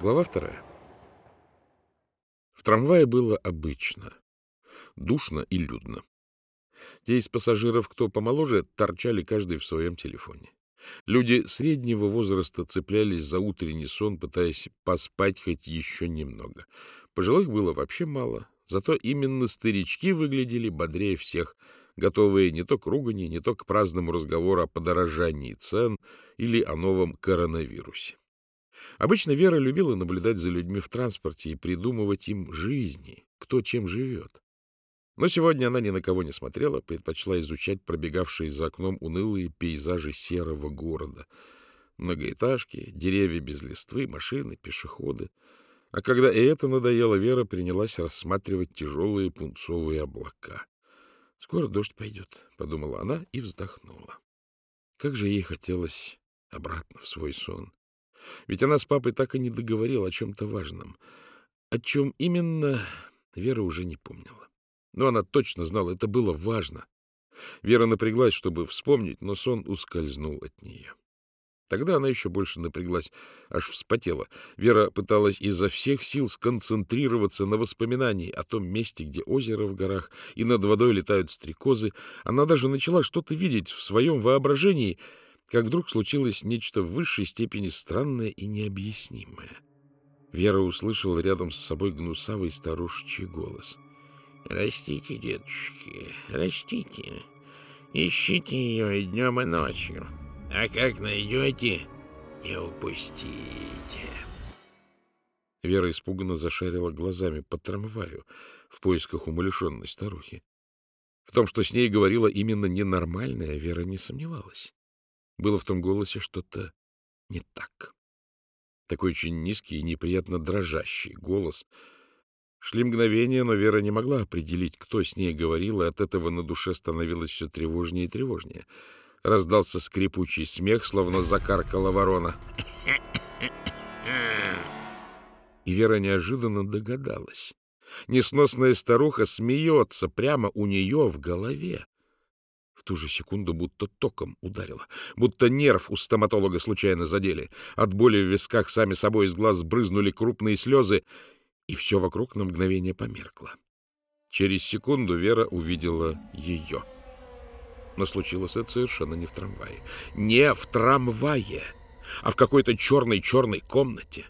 Глава вторая. В трамвае было обычно. Душно и людно. Те из пассажиров, кто помоложе, торчали каждый в своем телефоне. Люди среднего возраста цеплялись за утренний сон, пытаясь поспать хоть еще немного. Пожилых было вообще мало, зато именно старички выглядели бодрее всех, готовые не то к ругани, не то к праздному разговору о подорожании цен или о новом коронавирусе. Обычно Вера любила наблюдать за людьми в транспорте и придумывать им жизни, кто чем живет. Но сегодня она ни на кого не смотрела, предпочла изучать пробегавшие за окном унылые пейзажи серого города. Многоэтажки, деревья без листвы, машины, пешеходы. А когда и это надоело, Вера принялась рассматривать тяжелые пунцовые облака. «Скоро дождь пойдет», — подумала она и вздохнула. Как же ей хотелось обратно в свой сон. Ведь она с папой так и не договорила о чем-то важном. О чем именно, Вера уже не помнила. Но она точно знала, это было важно. Вера напряглась, чтобы вспомнить, но сон ускользнул от нее. Тогда она еще больше напряглась, аж вспотела. Вера пыталась изо всех сил сконцентрироваться на воспоминании о том месте, где озеро в горах, и над водой летают стрекозы. Она даже начала что-то видеть в своем воображении — как вдруг случилось нечто в высшей степени странное и необъяснимое. Вера услышала рядом с собой гнусавый старушечий голос. «Растите, дедушки, растите. Ищите ее и днем, и ночью. А как найдете, не упустите». Вера испуганно зашарила глазами по трамваю в поисках умалишенной старухи. В том, что с ней говорила именно ненормальная, Вера не сомневалась. Было в том голосе что-то не так. Такой очень низкий и неприятно дрожащий голос. Шли мгновения, но Вера не могла определить, кто с ней говорил, и от этого на душе становилось все тревожнее и тревожнее. Раздался скрипучий смех, словно закаркала ворона. И Вера неожиданно догадалась. Несносная старуха смеется прямо у нее в голове. В ту же секунду будто током ударило, будто нерв у стоматолога случайно задели. От боли в висках сами собой из глаз брызнули крупные слезы, и все вокруг на мгновение померкло. Через секунду Вера увидела ее. Но случилось это совершенно не в трамвае. Не в трамвае, а в какой-то черной-черной комнате.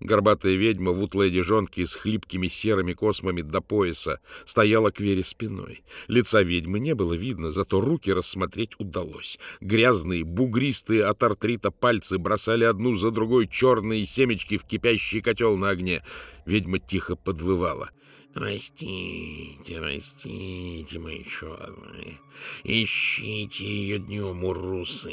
Горбатая ведьма в утлой одежонке с хлипкими серыми космами до пояса стояла к Вере спиной. Лица ведьмы не было видно, зато руки рассмотреть удалось. Грязные, бугристые от артрита пальцы бросали одну за другой черные семечки в кипящий котел на огне. Ведьма тихо подвывала. Растите, растите, мои черные, ищите ее днем, урусы,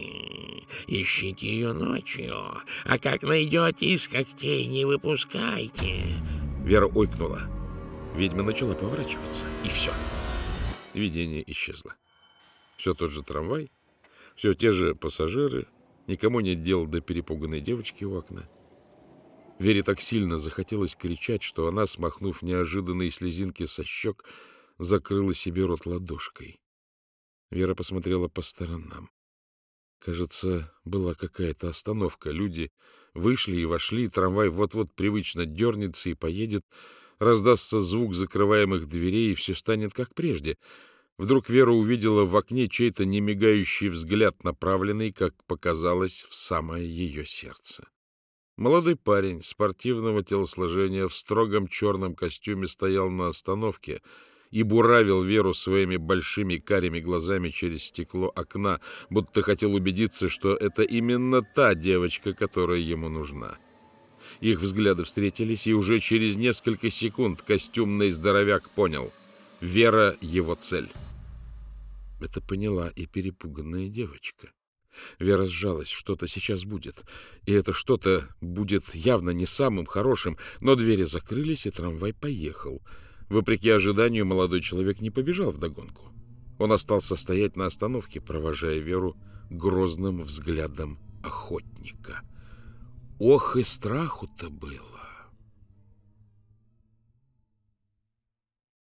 ищите ее ночью, а как найдете, из когтей не выпускайте. Вера ойкнула. Ведьма начала поворачиваться, и все. Видение исчезло. Все тот же трамвай, все те же пассажиры, никому нет дела до перепуганной девочки у окна. Вере так сильно захотелось кричать, что она, смахнув неожиданные слезинки со щек, закрыла себе рот ладошкой. Вера посмотрела по сторонам. Кажется, была какая-то остановка. Люди вышли и вошли, трамвай вот-вот привычно дернется и поедет, раздастся звук закрываемых дверей, и все станет как прежде. Вдруг Вера увидела в окне чей-то немигающий взгляд, направленный, как показалось, в самое ее сердце. Молодой парень спортивного телосложения в строгом черном костюме стоял на остановке и буравил Веру своими большими карими глазами через стекло окна, будто хотел убедиться, что это именно та девочка, которая ему нужна. Их взгляды встретились, и уже через несколько секунд костюмный здоровяк понял — Вера — его цель. Это поняла и перепуганная девочка. Вера сжалась, что-то сейчас будет. И это что-то будет явно не самым хорошим, но двери закрылись, и трамвай поехал. Вопреки ожиданию, молодой человек не побежал вдогонку. Он остался стоять на остановке, провожая Веру грозным взглядом охотника. Ох, и страху-то было!